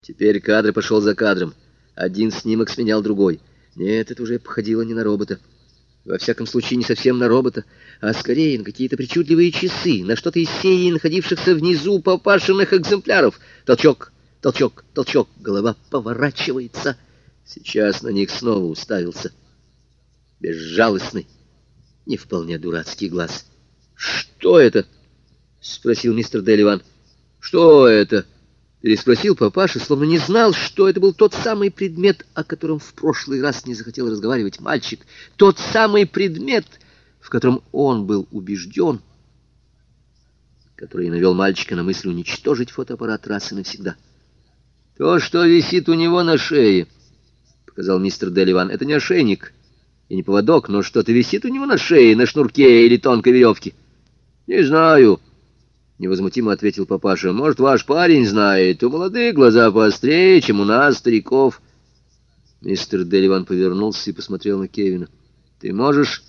Теперь кадр пошел за кадром. Один снимок сменял другой. Нет, это уже походило не на робота. Во всяком случае, не совсем на робота, а скорее на какие-то причудливые часы, на что-то из серии находившихся внизу попашенных экземпляров. Толчок, толчок, толчок, голова поворачивается. Сейчас на них снова уставился. Безжалостный, не вполне дурацкий глаз. «Что это?» — спросил мистер Деливан. «Что это?» — переспросил папаша, словно не знал, что это был тот самый предмет, о котором в прошлый раз не захотел разговаривать мальчик. Тот самый предмет, в котором он был убежден, который навел мальчика на мысль уничтожить фотоаппарат раз и навсегда. «То, что висит у него на шее», — показал мистер Деливан, — «это не ошейник и не поводок, но что-то висит у него на шее, на шнурке или тонкой веревке». «Не знаю». — невозмутимо ответил папаша. — Может, ваш парень знает. У молодых глаза поострее, чем у нас, стариков. Мистер Деливан повернулся и посмотрел на Кевина. — Ты можешь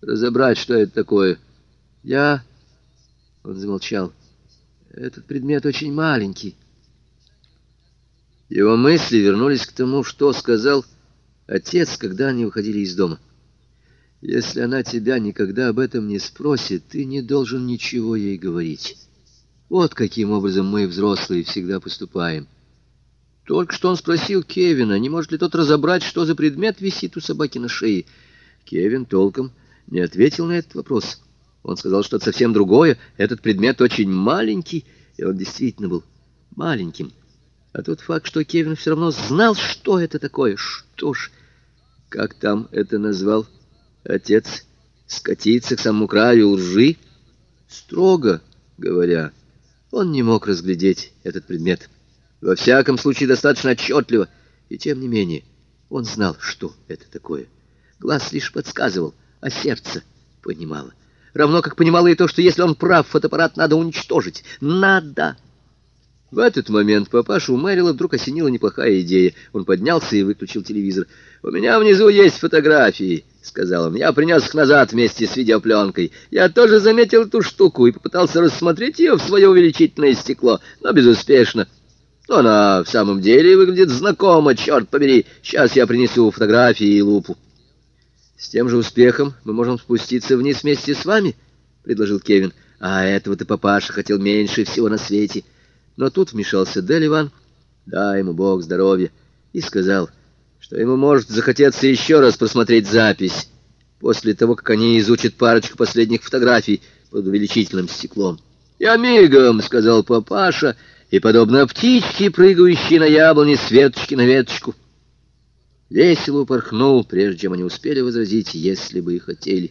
разобрать, что это такое? — Я... Он замолчал. — Этот предмет очень маленький. Его мысли вернулись к тому, что сказал отец, когда они выходили из дома. Если она тебя никогда об этом не спросит, ты не должен ничего ей говорить. Вот каким образом мы, взрослые, всегда поступаем. Только что он спросил Кевина, не может ли тот разобрать, что за предмет висит у собаки на шее. Кевин толком не ответил на этот вопрос. Он сказал что-то совсем другое. Этот предмет очень маленький, и он действительно был маленьким. А тот факт, что Кевин все равно знал, что это такое. Что ж, как там это назвал Отец скатиться к самому краю лжи? Строго говоря, он не мог разглядеть этот предмет. Во всяком случае, достаточно отчетливо. И тем не менее, он знал, что это такое. Глаз лишь подсказывал, а сердце понимало. Равно как понимало и то, что если он прав, фотоаппарат надо уничтожить. Надо! В этот момент папашу Мэрила вдруг осенила неплохая идея. Он поднялся и выключил телевизор. «У меня внизу есть фотографии», — сказал он. «Я принес их назад вместе с видеопленкой. Я тоже заметил эту штуку и попытался рассмотреть ее в свое увеличительное стекло, но безуспешно. Но она в самом деле выглядит знакомо, черт побери. Сейчас я принесу фотографии и лупу». «С тем же успехом мы можем спуститься вниз вместе с вами», — предложил Кевин. «А этого-то папаша хотел меньше всего на свете». Но тут вмешался Деливан, дай ему Бог здоровья, и сказал, что ему может захотеться еще раз просмотреть запись после того, как они изучат парочку последних фотографий под увеличительным стеклом. «Я мигом», — сказал папаша, и, подобно птичке, прыгающей на яблоне с веточки на веточку, весело упорхнул, прежде чем они успели возразить, если бы и хотели.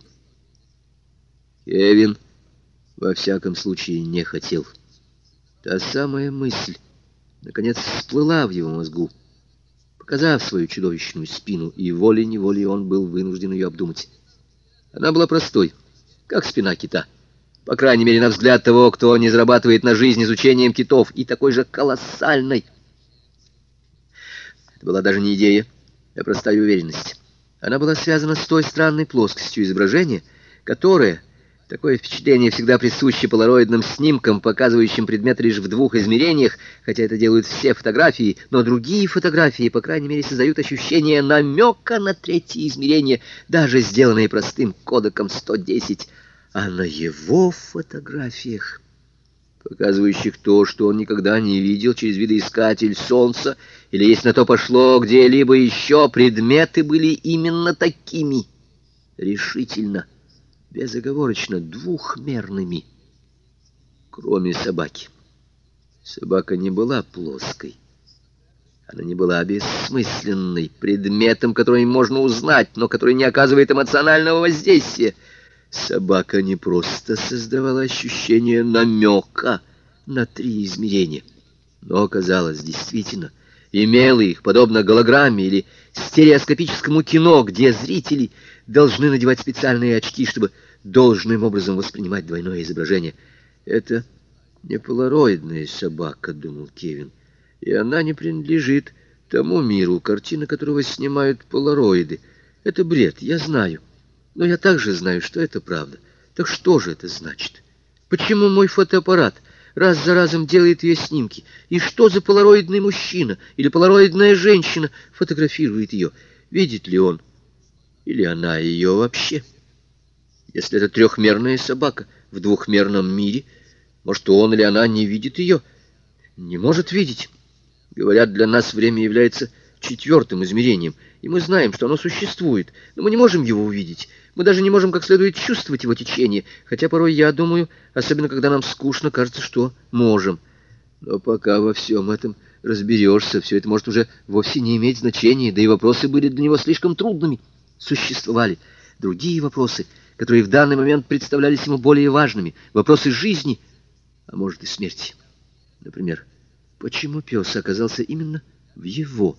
Кевин, во всяком случае, не хотел. Та самая мысль, наконец, всплыла в его мозгу, показав свою чудовищную спину, и волей-неволей он был вынужден ее обдумать. Она была простой, как спина кита, по крайней мере, на взгляд того, кто не зарабатывает на жизнь изучением китов, и такой же колоссальной. Это была даже не идея, а простая уверенность. Она была связана с той странной плоскостью изображения, которая Такое впечатление всегда присуще полароидным снимкам, показывающим предмет лишь в двух измерениях, хотя это делают все фотографии, но другие фотографии, по крайней мере, создают ощущение намека на третье измерение, даже сделанные простым кодеком 110. А на его фотографиях, показывающих то, что он никогда не видел через видоискатель солнца, или если на то пошло где-либо еще, предметы были именно такими. Решительно безоговорочно двухмерными, кроме собаки. Собака не была плоской. Она не была бессмысленной, предметом, который можно узнать, но который не оказывает эмоционального воздействия. Собака не просто создавала ощущение намека на три измерения, но оказалось действительно имела их, подобно голограмме или стереоскопическому кино, где зрители должны надевать специальные очки, чтобы должным образом воспринимать двойное изображение. Это не полароидная собака, думал Кевин, и она не принадлежит тому миру, картины которого снимают полароиды. Это бред, я знаю. Но я также знаю, что это правда. Так что же это значит? Почему мой фотоаппарат раз за разом делает ее снимки. И что за полароидный мужчина или полароидная женщина фотографирует ее? Видит ли он или она ее вообще? Если это трехмерная собака в двухмерном мире, может, он или она не видит ее? Не может видеть. Говорят, для нас время является четвертым измерением, и мы знаем, что оно существует, но мы не можем его увидеть. Мы даже не можем как следует чувствовать его течение, хотя порой, я думаю, особенно когда нам скучно, кажется, что можем. Но пока во всем этом разберешься, все это может уже вовсе не иметь значения, да и вопросы были для него слишком трудными. Существовали другие вопросы, которые в данный момент представлялись ему более важными, вопросы жизни, а может и смерти. Например, почему пес оказался именно в его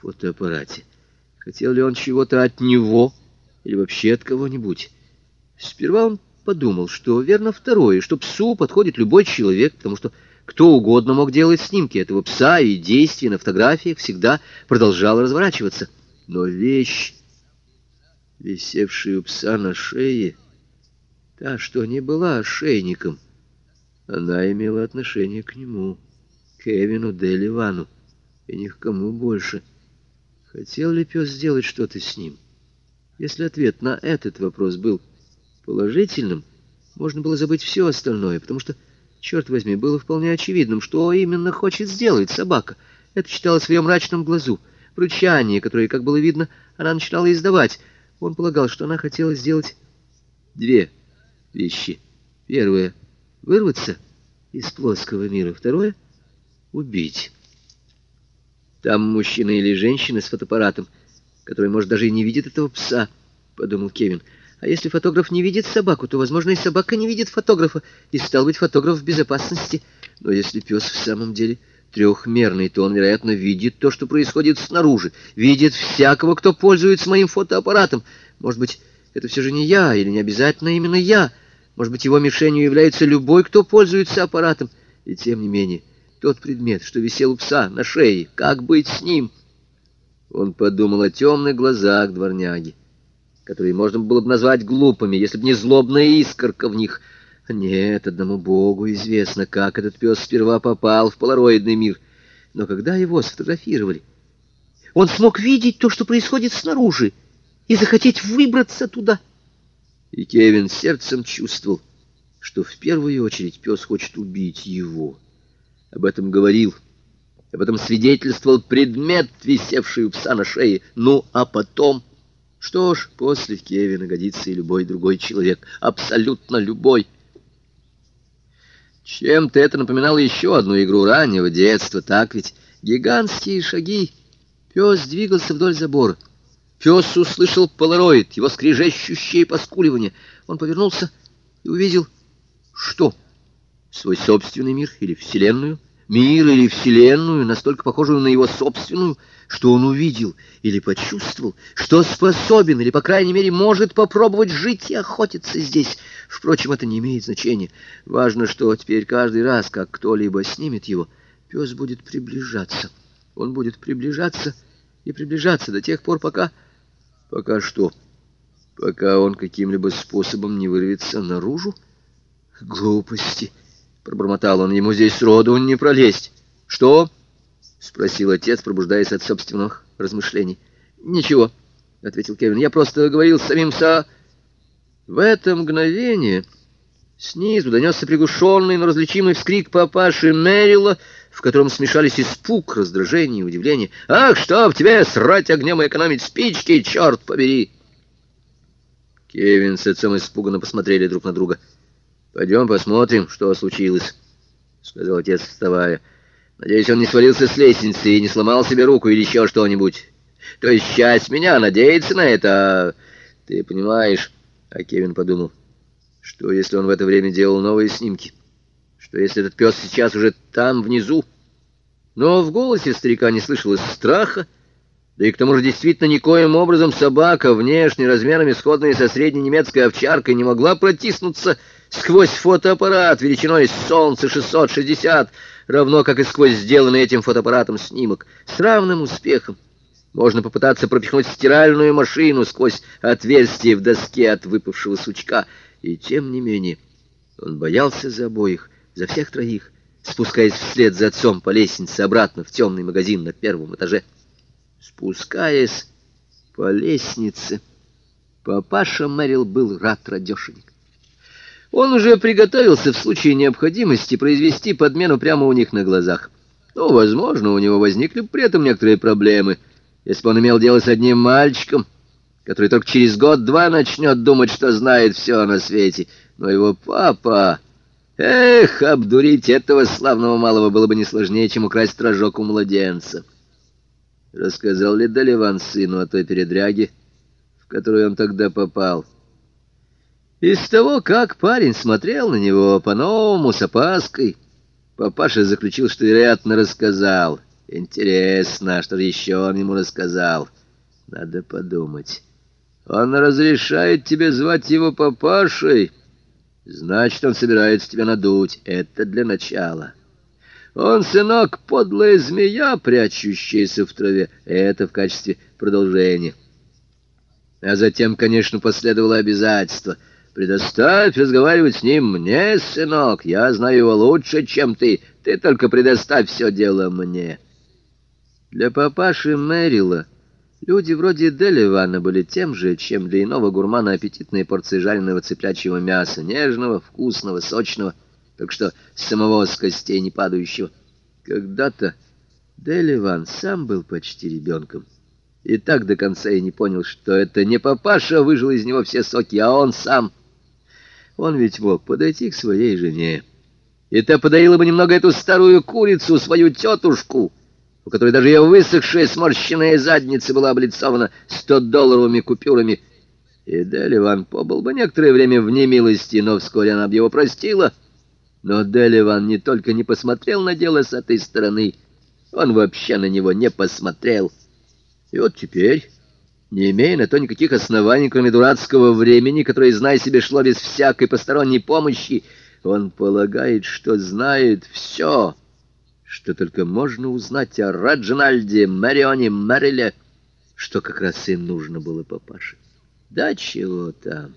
фотоаппарате? Хотел ли он чего-то от него или вообще от кого-нибудь? Сперва он подумал, что верно второе, что псу подходит любой человек, потому что кто угодно мог делать снимки этого пса, и действие на фотографиях всегда продолжало разворачиваться. Но вещь, висевшая у пса на шее, та, что не была ошейником, она имела отношение к нему, к Эвину Деливану, и ни к кому больше — Хотел ли пес сделать что-то с ним? Если ответ на этот вопрос был положительным, можно было забыть все остальное, потому что, черт возьми, было вполне очевидным, что именно хочет сделать собака. Это читалось в ее мрачном глазу. Рычание, которое, как было видно, она начинала издавать. Он полагал, что она хотела сделать две вещи. Первое — вырваться из плоского мира. Второе — убить. Там мужчина или женщина с фотоаппаратом, который, может, даже и не видит этого пса, — подумал Кевин. А если фотограф не видит собаку, то, возможно, и собака не видит фотографа, и, стал быть, фотограф в безопасности. Но если пес в самом деле трехмерный, то он, вероятно, видит то, что происходит снаружи, видит всякого, кто пользуется моим фотоаппаратом. Может быть, это все же не я, или не обязательно именно я. Может быть, его мишенью является любой, кто пользуется аппаратом. И тем не менее... Тот предмет, что висел у пса на шее, как быть с ним? Он подумал о темных глазах дворняги, которые можно было бы назвать глупыми, если бы не злобная искорка в них. Нет, одному богу известно, как этот пес сперва попал в полароидный мир. Но когда его сфотографировали, он смог видеть то, что происходит снаружи, и захотеть выбраться туда. И Кевин сердцем чувствовал, что в первую очередь пес хочет убить его об этом говорил. Об этом свидетельствовал предмет, висевший у пса на шее. Ну, а потом... Что ж, после Кевина годится и любой другой человек. Абсолютно любой. Чем-то это напоминало еще одну игру раннего детства, так ведь? Гигантские шаги. Пес двигался вдоль забора. Пес услышал полароид, его скрежещущее поскуливание. Он повернулся и увидел... Что? свой собственный мир или вселенную, мир или вселенную, настолько похожую на его собственную, что он увидел или почувствовал, что способен или, по крайней мере, может попробовать жить и охотиться здесь. Впрочем, это не имеет значения. Важно, что теперь каждый раз, как кто-либо снимет его, пес будет приближаться. Он будет приближаться и приближаться до тех пор, пока... Пока что? Пока он каким-либо способом не вырвется наружу? Глупости! — пробормотал он. «Ему здесь роду не пролезть». «Что?» — спросил отец, пробуждаясь от собственных размышлений. «Ничего», — ответил Кевин. «Я просто говорил с самим со...» В это мгновение снизу донесся приглушенный, но различимый вскрик папаши Мэрила, в котором смешались испуг, раздражение и удивление. «Ах, что в тебе срать огнем и экономить спички, черт побери!» Кевин с отцом испуганно посмотрели друг на друга. «Пойдем посмотрим, что случилось», — сказал отец, вставая. «Надеюсь, он не свалился с лестницы и не сломал себе руку или еще что-нибудь. То есть часть меня надеется на это, а ты понимаешь...» А Кевин подумал, что если он в это время делал новые снимки? Что если этот пес сейчас уже там, внизу? Но в голосе старика не слышалось страха, да и к тому же действительно никоим образом собака, внешне размерами сходная со средней немецкой овчаркой, не могла протиснуться сквозь фотоаппарат величиной солнце 660, равно как и сквозь сделанный этим фотоаппаратом снимок, с равным успехом. Можно попытаться пропихнуть стиральную машину сквозь отверстие в доске от выпавшего сучка. И тем не менее он боялся за обоих, за всех троих, спускаясь вслед за отцом по лестнице обратно в темный магазин на первом этаже. Спускаясь по лестнице, папаша Мэрил был рад радешенек. Он уже приготовился в случае необходимости произвести подмену прямо у них на глазах. Ну, возможно, у него возникли при этом некоторые проблемы, если бы он имел дело с одним мальчиком, который только через год-два начнет думать, что знает все на свете. Но его папа... Эх, обдурить этого славного малого было бы не сложнее, чем украсть рожок у младенца. Рассказал ли Даливан сыну о той передряге, в которую он тогда попал? Из того, как парень смотрел на него по-новому, с опаской, папаша заключил, что, вероятно, рассказал. Интересно, что еще он ему рассказал. Надо подумать. Он разрешает тебе звать его папашей? Значит, он собирается тебя надуть. Это для начала. Он, сынок, подлая змея, прячущаяся в траве. Это в качестве продолжения. А затем, конечно, последовало обязательство. Предоставь разговаривать с ним мне, сынок. Я знаю его лучше, чем ты. Ты только предоставь все дело мне. Для папаши Мэрила Люди вроде Деливана были тем же, чем для иного гурмана аппетитные порции жареного цыплячьего мяса, нежного, вкусного, сочного, так что самого с костей не падающего. Когда-то Деливан сам был почти ребенком, и так до конца и не понял, что это не папаша выжил из него все соки, а он сам. Он ведь мог подойти к своей жене, и та подарила бы немного эту старую курицу, свою тетушку — у которой даже ее высохшая сморщенная задница была облицована сто-долларовыми купюрами. И Деливан побыл бы некоторое время в немилости, но вскоре она бы его простила. Но Деливан не только не посмотрел на дело с этой стороны, он вообще на него не посмотрел. И вот теперь, не имея на то никаких оснований, кроме дурацкого времени, которое, зная себе, шло без всякой посторонней помощи, он полагает, что знает все — что только можно узнать о Раджинальде, Марионе, Мэриле, что как раз им нужно было папаше. Да чего там...